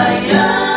Yeah.